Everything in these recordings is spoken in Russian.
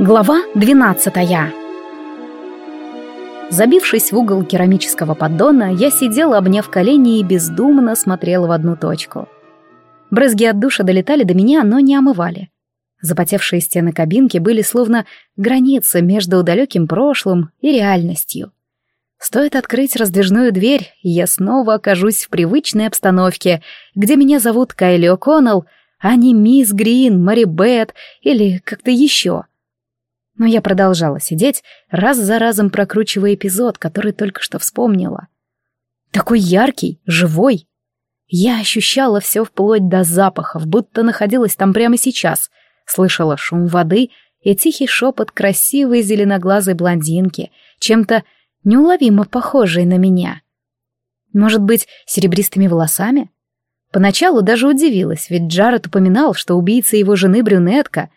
Глава 12 Забившись в угол керамического поддона, я сидела, обняв колени и бездумно смотрела в одну точку. Брызги от душа долетали до меня, но не омывали. Запотевшие стены кабинки были словно граница между далеким прошлым и реальностью. Стоит открыть раздвижную дверь, и я снова окажусь в привычной обстановке, где меня зовут Кайли О'Коннелл, а не мисс Грин, Мэри Бет или как-то еще — но я продолжала сидеть, раз за разом прокручивая эпизод, который только что вспомнила. Такой яркий, живой. Я ощущала все вплоть до запахов, будто находилась там прямо сейчас, слышала шум воды и тихий шепот красивой зеленоглазой блондинки, чем-то неуловимо похожей на меня. Может быть, серебристыми волосами? Поначалу даже удивилась, ведь Джаред упоминал, что убийца его жены брюнетка,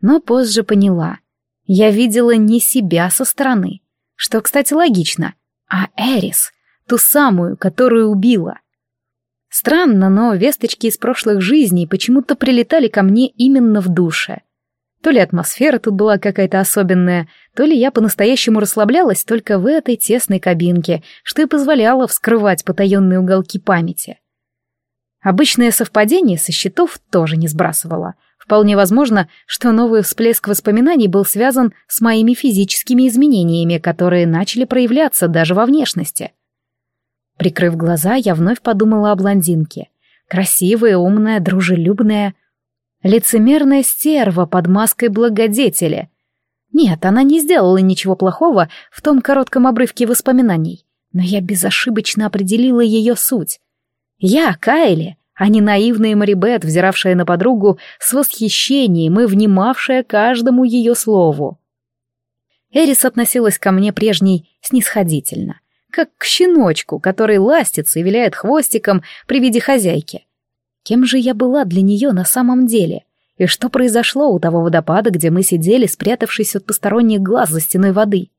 но позже поняла — я видела не себя со стороны, что, кстати, логично, а Эрис, ту самую, которую убила. Странно, но весточки из прошлых жизней почему-то прилетали ко мне именно в душе. То ли атмосфера тут была какая-то особенная, то ли я по-настоящему расслаблялась только в этой тесной кабинке, что и позволяло вскрывать потаенные уголки памяти. Обычное совпадение со счетов тоже не сбрасывало — Вполне возможно, что новый всплеск воспоминаний был связан с моими физическими изменениями, которые начали проявляться даже во внешности. Прикрыв глаза, я вновь подумала о блондинке. Красивая, умная, дружелюбная. Лицемерная стерва под маской благодетеля. Нет, она не сделала ничего плохого в том коротком обрывке воспоминаний, но я безошибочно определила ее суть. Я, Кайли, а не наивная Марибет, взиравшая на подругу с восхищением и внимавшая каждому ее слову. Эрис относилась ко мне прежней снисходительно, как к щеночку, который ластится и виляет хвостиком при виде хозяйки. Кем же я была для нее на самом деле? И что произошло у того водопада, где мы сидели, спрятавшись от посторонних глаз за стеной воды?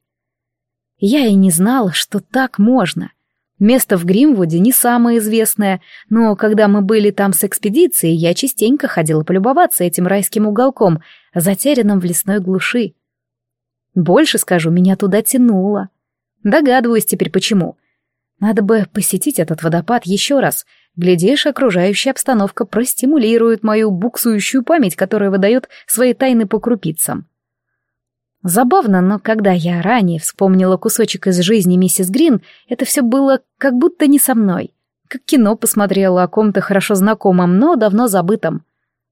Я и не знала, что так можно — Место в Гримвуде не самое известное, но когда мы были там с экспедицией, я частенько ходила полюбоваться этим райским уголком, затерянным в лесной глуши. Больше скажу, меня туда тянуло. Догадываюсь теперь почему. Надо бы посетить этот водопад еще раз. Глядишь, окружающая обстановка простимулирует мою буксующую память, которая выдает свои тайны по крупицам. Забавно, но когда я ранее вспомнила кусочек из жизни миссис Грин, это все было как будто не со мной. Как кино посмотрела о ком-то хорошо знакомом, но давно забытом.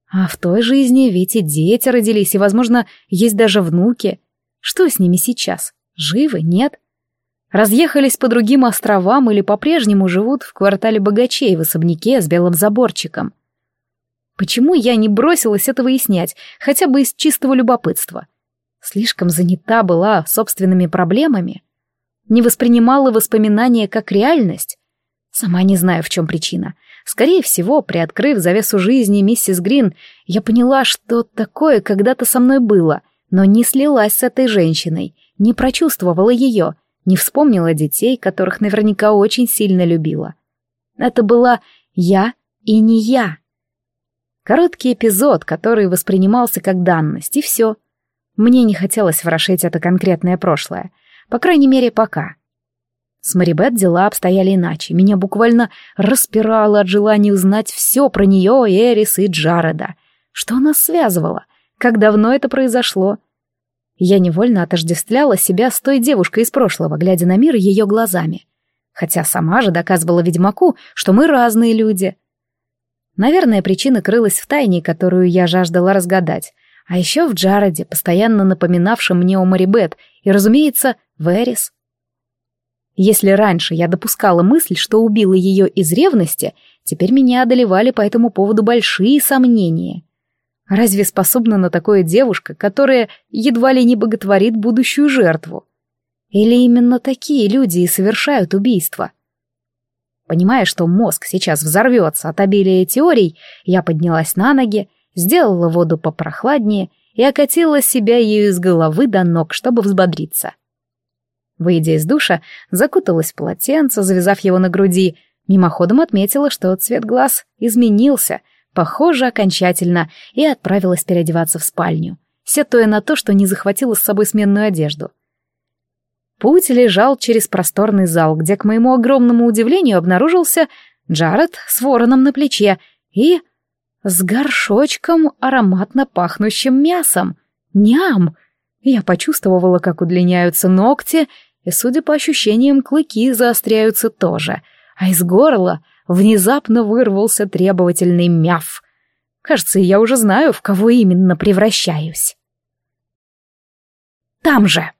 А в той жизни ведь и дети родились, и, возможно, есть даже внуки. Что с ними сейчас? Живы? Нет? Разъехались по другим островам или по-прежнему живут в квартале богачей в особняке с белым заборчиком? Почему я не бросилась это выяснять, хотя бы из чистого любопытства? — Слишком занята была собственными проблемами. Не воспринимала воспоминания как реальность. Сама не знаю, в чем причина. Скорее всего, приоткрыв завесу жизни миссис Грин, я поняла, что такое когда-то со мной было, но не слилась с этой женщиной, не прочувствовала ее, не вспомнила детей, которых наверняка очень сильно любила. Это была я и не я. Короткий эпизод, который воспринимался как данность, и все — мне не хотелось ворошить это конкретное прошлое. По крайней мере, пока. С Марибет дела обстояли иначе. Меня буквально распирало от желания узнать все про нее, Эрис и Джареда. Что нас связывало? Как давно это произошло? Я невольно отождествляла себя с той девушкой из прошлого, глядя на мир ее глазами. Хотя сама же доказывала ведьмаку, что мы разные люди. Наверное, причина крылась в тайне, которую я жаждала разгадать — а еще в Джареде, постоянно напоминавшем мне о Марибет, и, разумеется, в Эрис. Если раньше я допускала мысль, что убила ее из ревности, теперь меня одолевали по этому поводу большие сомнения. Разве способна на такое девушка, которая едва ли не боготворит будущую жертву? Или именно такие люди и совершают убийство? Понимая, что мозг сейчас взорвется от обилия теорий, я поднялась на ноги сделала воду попрохладнее и окатила себя ею с головы до ног, чтобы взбодриться. Выйдя из душа, закуталась в полотенце, завязав его на груди, мимоходом отметила, что цвет глаз изменился, похоже, окончательно, и отправилась переодеваться в спальню. сетуя на то, что не захватила с собой сменную одежду. Путь лежал через просторный зал, где, к моему огромному удивлению, обнаружился Джаред с вороном на плече и с горшочком ароматно пахнущим мясом. Ням! Я почувствовала, как удлиняются ногти, и, судя по ощущениям, клыки заостряются тоже, а из горла внезапно вырвался требовательный мяв. Кажется, я уже знаю, в кого именно превращаюсь. Там же.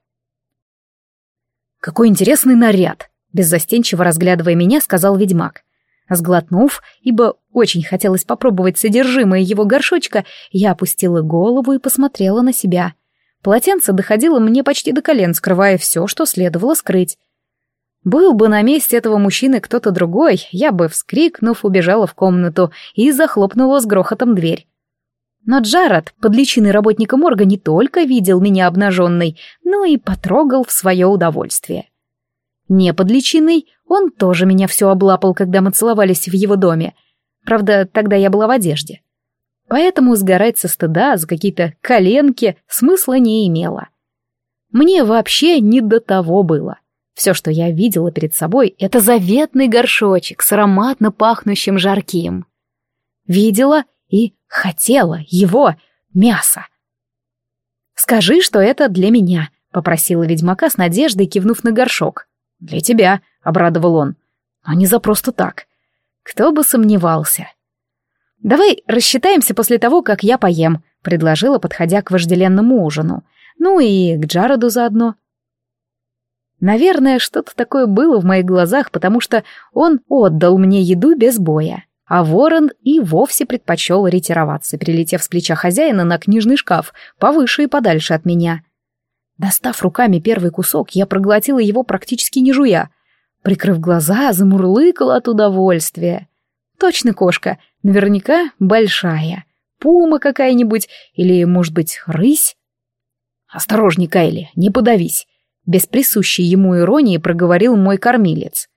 «Какой интересный наряд!» — беззастенчиво разглядывая меня, сказал ведьмак. Сглотнув, ибо очень хотелось попробовать содержимое его горшочка, я опустила голову и посмотрела на себя. Полотенце доходило мне почти до колен, скрывая все, что следовало скрыть. Был бы на месте этого мужчины кто-то другой, я бы, вскрикнув, убежала в комнату и захлопнула с грохотом дверь. Но Джаред, под личиной работника морга, не только видел меня обнаженной, но и потрогал в свое удовольствие. Не под личиной, он тоже меня все облапал, когда мы целовались в его доме. Правда, тогда я была в одежде. Поэтому сгорать со стыда за какие-то коленки смысла не имело. Мне вообще не до того было. Все, что я видела перед собой, это заветный горшочек с ароматно пахнущим жарким. Видела и хотела его мяса. «Скажи, что это для меня», — попросила ведьмака с надеждой, кивнув на горшок. «Для тебя», — обрадовал он. «А не за просто так. Кто бы сомневался». «Давай рассчитаемся после того, как я поем», — предложила, подходя к вожделенному ужину. «Ну и к Джароду заодно». Наверное, что-то такое было в моих глазах, потому что он отдал мне еду без боя. А ворон и вовсе предпочел ретироваться, прилетев с плеча хозяина на книжный шкаф, повыше и подальше от меня. Достав руками первый кусок, я проглотила его практически не жуя. Прикрыв глаза, замурлыкала от удовольствия. Точно кошка, наверняка большая. Пума какая-нибудь или, может быть, рысь? «Осторожней, Кайли, не подавись», — без присущей ему иронии проговорил мой кормилец.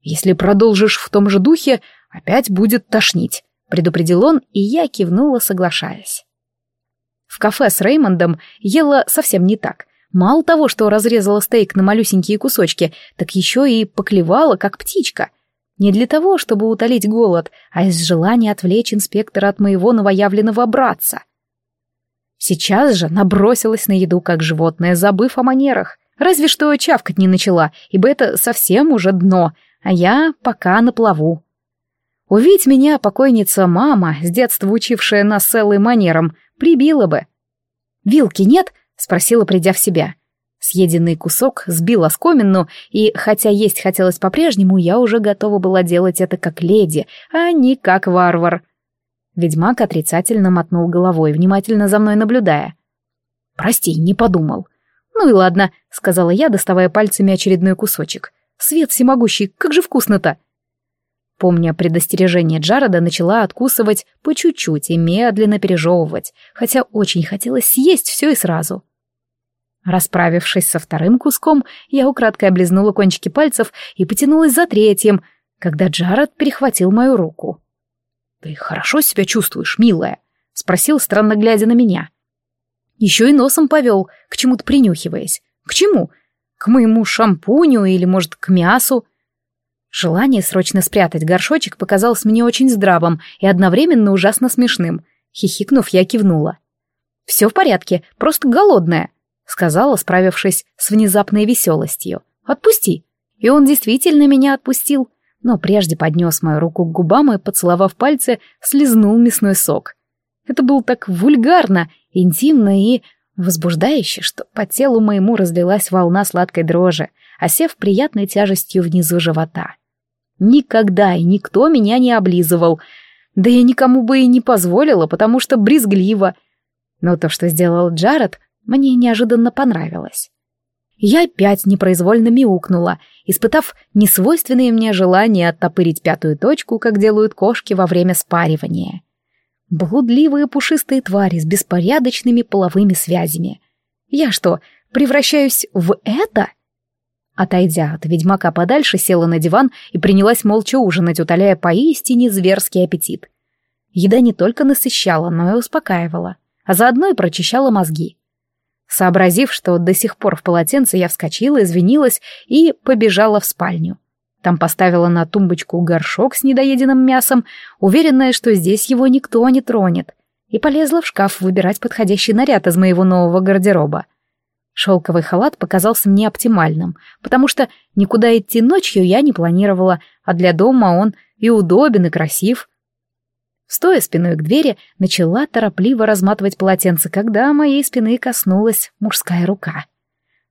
«Если продолжишь в том же духе, опять будет тошнить», — предупредил он, и я кивнула, соглашаясь. В кафе с Реймондом ела совсем не так — Мало того, что разрезала стейк на малюсенькие кусочки, так еще и поклевала, как птичка. Не для того, чтобы утолить голод, а из желания отвлечь инспектора от моего новоявленного братца. Сейчас же набросилась на еду, как животное, забыв о манерах. Разве что чавкать не начала, ибо это совсем уже дно, а я пока на плаву. Увидеть меня покойница мама, с детства учившая нас целой манерам, прибила бы. «Вилки нет?» — спросила, придя в себя. Съеденный кусок сбил оскомину, и, хотя есть хотелось по-прежнему, я уже готова была делать это как леди, а не как варвар. Ведьмак отрицательно мотнул головой, внимательно за мной наблюдая. «Прости, не подумал». «Ну и ладно», — сказала я, доставая пальцами очередной кусочек. «Свет всемогущий, как же вкусно-то!» Помня предостережение Джареда, начала откусывать по чуть-чуть и медленно пережевывать, хотя очень хотелось съесть все и сразу. Расправившись со вторым куском, я украдкой облизнула кончики пальцев и потянулась за третьим, когда Джаред перехватил мою руку. «Ты хорошо себя чувствуешь, милая?» — спросил, странно глядя на меня. Еще и носом повел, к чему-то принюхиваясь. «К чему? К моему шампуню или, может, к мясу?» Желание срочно спрятать горшочек показалось мне очень здравым и одновременно ужасно смешным. Хихикнув, я кивнула. «Все в порядке, просто голодная», — сказала, справившись с внезапной веселостью. «Отпусти». И он действительно меня отпустил, но прежде поднес мою руку к губам и, поцеловав пальцы, слезнул мясной сок. Это было так вульгарно, интимно и возбуждающе, что по телу моему разлилась волна сладкой дрожи, осев приятной тяжестью внизу живота. Никогда и никто меня не облизывал. Да я никому бы и не позволила, потому что брезгливо. Но то, что сделал Джаред, мне неожиданно понравилось. Я опять непроизвольно мяукнула, испытав несвойственное мне желание оттопырить пятую точку, как делают кошки во время спаривания. Блудливые пушистые твари с беспорядочными половыми связями. Я что, превращаюсь в это? — Отойдя от ведьмака подальше, села на диван и принялась молча ужинать, утоляя поистине зверский аппетит. Еда не только насыщала, но и успокаивала. а заодно и прочищала мозги. Сообразив, что до сих пор в полотенце, я вскочила, извинилась и побежала в спальню. Там поставила на тумбочку горшок с недоеденным мясом, уверенная, что здесь его никто не тронет, и полезла в шкаф выбирать подходящий наряд из моего нового гардероба. Шелковый халат показался мне оптимальным, потому что никуда идти ночью я не планировала, а для дома он и удобен, и красив. Стоя спиной к двери, начала торопливо разматывать полотенце, когда моей спины коснулась мужская рука.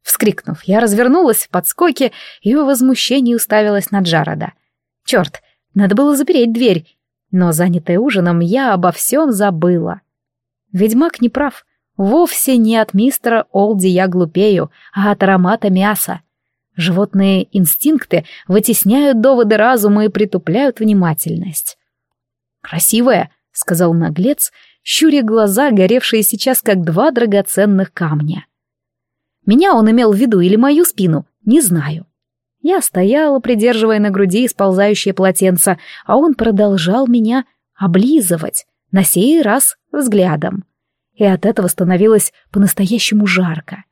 Вскрикнув, я развернулась в подскоке и в возмущении уставилась на Джарода. Черт, надо было запереть дверь, но, занятая ужином, я обо всем забыла. Ведьмак не прав. Вовсе не от мистера Олди я глупею, а от аромата мяса. Животные инстинкты вытесняют доводы разума и притупляют внимательность. «Красивая», — сказал наглец, щуря глаза, горевшие сейчас как два драгоценных камня. Меня он имел в виду или мою спину, не знаю. Я стояла, придерживая на груди сползающее полотенце, а он продолжал меня облизывать, на сей раз взглядом. И от этого становилось по-настоящему жарко.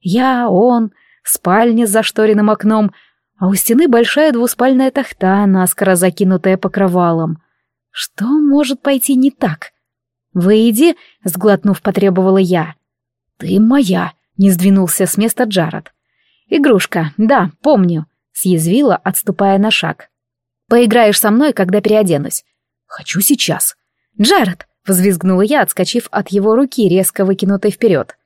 Я, он, спальня с зашторенным окном, а у стены большая двуспальная тахта, наскоро закинутая покрывалом. Что может пойти не так? «Выйди», — сглотнув, потребовала я. «Ты моя», не сдвинулся с места Джаред. «Игрушка, да, помню», — съязвила, отступая на шаг. «Поиграешь со мной, когда переоденусь». «Хочу сейчас». «Джаред!» — взвизгнула я, отскочив от его руки, резко выкинутой вперед.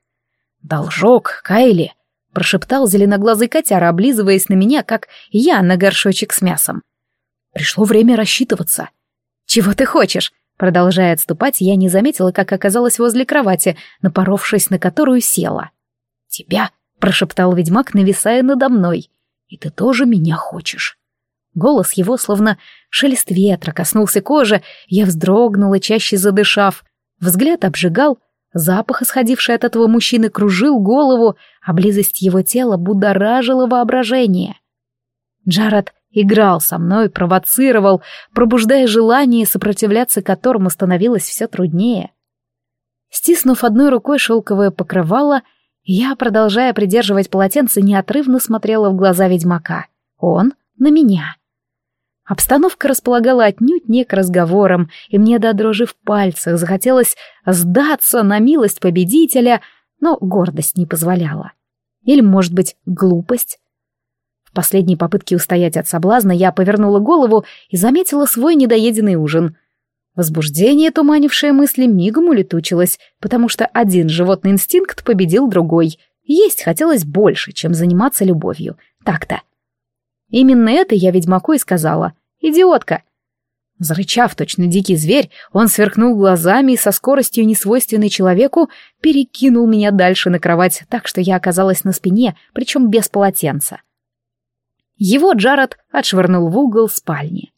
«Должок, Кайли!» — прошептал зеленоглазый котяра, облизываясь на меня, как я на горшочек с мясом. «Пришло время рассчитываться». «Чего ты хочешь?» Продолжая отступать, я не заметила, как оказалась возле кровати, напоровшись на которую села. «Тебя?» — прошептал ведьмак, нависая надо мной. «И ты тоже меня хочешь?» Голос его, словно шелест ветра, коснулся кожи, я вздрогнула, чаще задышав. Взгляд обжигал, запах, исходивший от этого мужчины, кружил голову, а близость его тела будоражила воображение. Джаред играл со мной, провоцировал, пробуждая желание, сопротивляться которому становилось все труднее. Стиснув одной рукой шелковое покрывало, я, продолжая придерживать полотенце, неотрывно смотрела в глаза ведьмака. Он на меня. Обстановка располагала отнюдь не к разговорам, и мне до дрожи в пальцах захотелось сдаться на милость победителя, но гордость не позволяла. Или, может быть, глупость? В последней попытке устоять от соблазна я повернула голову и заметила свой недоеденный ужин. Возбуждение, туманившее мысли, мигом улетучилось, потому что один животный инстинкт победил другой. Есть хотелось больше, чем заниматься любовью. Так-то. Именно это я ведьмаку и сказала. «Идиотка!» Зарычав точно дикий зверь, он сверкнул глазами и со скоростью, несвойственной человеку, перекинул меня дальше на кровать, так что я оказалась на спине, причем без полотенца. Его Джаред отшвырнул в угол спальни.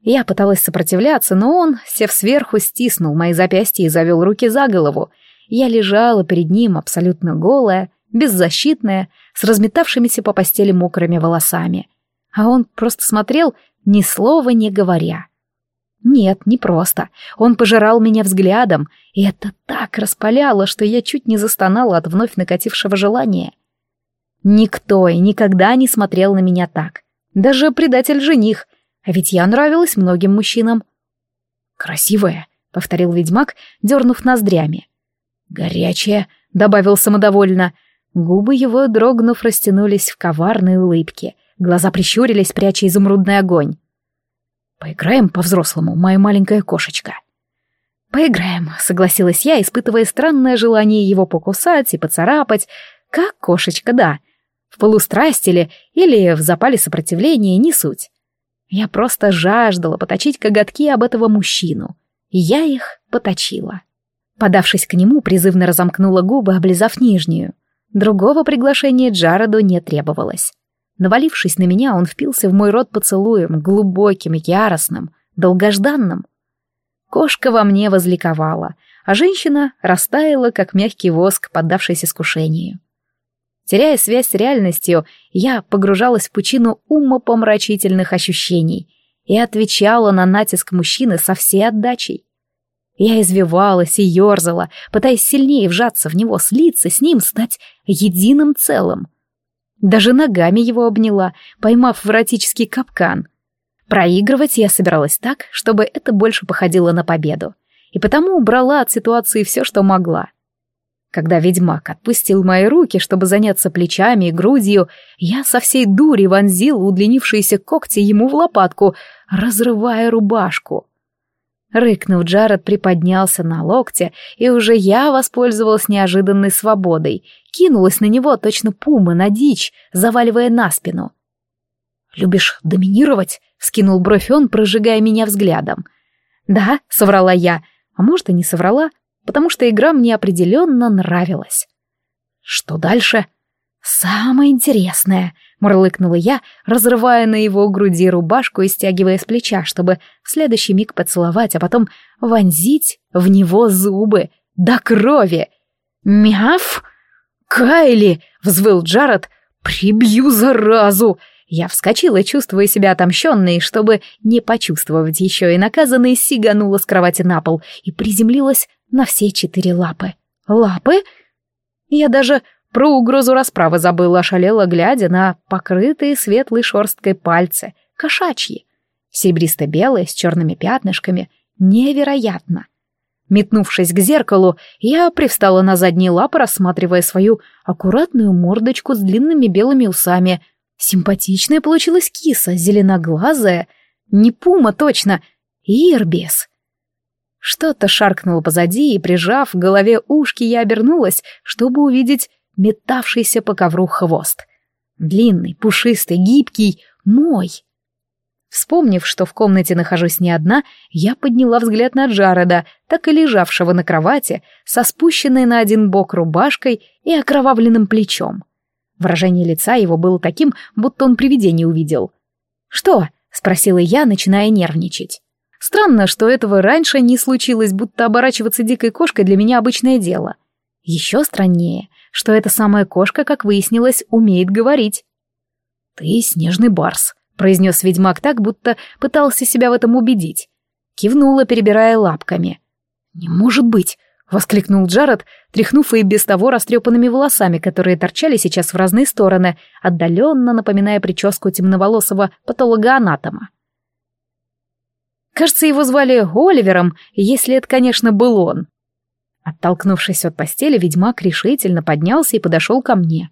Я пыталась сопротивляться, но он, сев сверху, стиснул мои запястья и завел руки за голову. Я лежала перед ним абсолютно голая, беззащитная, с разметавшимися по постели мокрыми волосами. А он просто смотрел, ни слова не говоря. Нет, не просто. Он пожирал меня взглядом, и это так распаляло, что я чуть не застонала от вновь накатившего желания. Никто и никогда не смотрел на меня так. Даже предатель-жених — а ведь я нравилась многим мужчинам. «Красивая», — повторил ведьмак, дернув ноздрями. «Горячая», — добавил самодовольно. Губы его, дрогнув, растянулись в коварной улыбке. Глаза прищурились, пряча изумрудный огонь. «Поиграем по-взрослому, моя маленькая кошечка». «Поиграем», — согласилась я, испытывая странное желание его покусать и поцарапать. Как кошечка, да. В или в запале сопротивления, не суть. Я просто жаждала поточить коготки об этого мужчину. И я их поточила. Подавшись к нему, призывно разомкнула губы, облизав нижнюю. Другого приглашения Джареду не требовалось. Навалившись на меня, он впился в мой рот поцелуем, глубоким, яростным, долгожданным. Кошка во мне возликовала, а женщина растаяла, как мягкий воск, поддавшись искушению. Теряя связь с реальностью, я погружалась в пучину умопомрачительных ощущений и отвечала на натиск мужчины со всей отдачей. Я извивалась и ерзала, пытаясь сильнее вжаться в него, слиться с ним, стать единым целым. Даже ногами его обняла, поймав в капкан. Проигрывать я собиралась так, чтобы это больше походило на победу, и потому убрала от ситуации все, что могла. Когда ведьмак отпустил мои руки, чтобы заняться плечами и грудью, я со всей дури вонзил удлинившиеся когти ему в лопатку, разрывая рубашку. Рыкнув, Джаред приподнялся на локте, и уже я воспользовалась неожиданной свободой, кинулась на него точно пума на дичь, заваливая на спину. «Любишь доминировать?» — вскинул бровь он, прожигая меня взглядом. «Да», — соврала я, а может и не соврала, потому что игра мне определенно нравилась. «Что дальше?» «Самое интересное», — мурлыкнула я, разрывая на его груди рубашку и стягивая с плеча, чтобы в следующий миг поцеловать, а потом вонзить в него зубы до крови. «Мяф! Кайли!» — взвыл Джаред. «Прибью заразу!» Я вскочила, чувствуя себя отомщенной, чтобы не почувствовать еще и наказанной, сиганула с кровати на пол и приземлилась на все четыре лапы. «Лапы?» Я даже про угрозу расправы забыла, ошалела, глядя на покрытые светлой шерсткой пальцы, кошачьи, серебристо-белые, с черными пятнышками. Невероятно! Метнувшись к зеркалу, я привстала на задние лапы, рассматривая свою аккуратную мордочку с длинными белыми усами. Симпатичная получилась киса, зеленоглазая. Не пума точно, ирбис. Что-то шаркнуло позади, и, прижав к голове ушки, я обернулась, чтобы увидеть метавшийся по ковру хвост. Длинный, пушистый, гибкий, мой. Вспомнив, что в комнате нахожусь не одна, я подняла взгляд на Джареда, так и лежавшего на кровати, со спущенной на один бок рубашкой и окровавленным плечом. Выражение лица его было таким, будто он привидение увидел. «Что?» — спросила я, начиная нервничать. Странно, что этого раньше не случилось, будто оборачиваться дикой кошкой для меня обычное дело. Еще страннее, что эта самая кошка, как выяснилось, умеет говорить. «Ты снежный барс», — произнес ведьмак так, будто пытался себя в этом убедить. Кивнула, перебирая лапками. «Не может быть!» — воскликнул Джаред, тряхнув и без того растрепанными волосами, которые торчали сейчас в разные стороны, отдаленно напоминая прическу темноволосого патологоанатома. Кажется, его звали Оливером, если это, конечно, был он. Оттолкнувшись от постели, ведьмак решительно поднялся и подошел ко мне.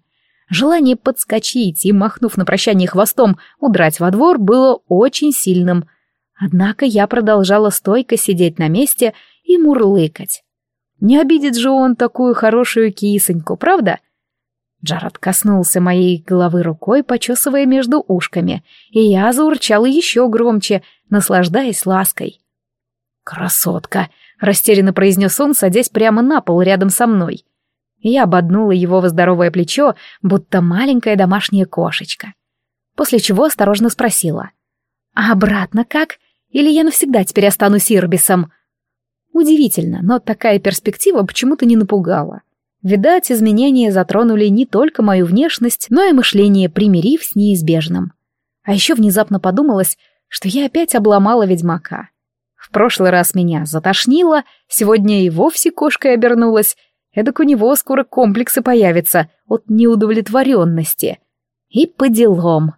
Желание подскочить и, махнув на прощание хвостом, удрать во двор было очень сильным. Однако я продолжала стойко сидеть на месте и мурлыкать. Не обидит же он такую хорошую кисоньку, правда? Джаред коснулся моей головы рукой, почесывая между ушками, и я заурчала еще громче, наслаждаясь лаской. «Красотка!» — растерянно произнес он, садясь прямо на пол рядом со мной. Я ободнула его в здоровое плечо, будто маленькая домашняя кошечка. После чего осторожно спросила. «А обратно как? Или я навсегда теперь останусь Ирбисом?» Удивительно, но такая перспектива почему-то не напугала. Видать, изменения затронули не только мою внешность, но и мышление, примирив с неизбежным. А еще внезапно подумалось, что я опять обломала ведьмака. В прошлый раз меня затошнило, сегодня и вовсе кошкой обернулась. Эдак у него скоро комплексы появятся от неудовлетворенности. И по делам.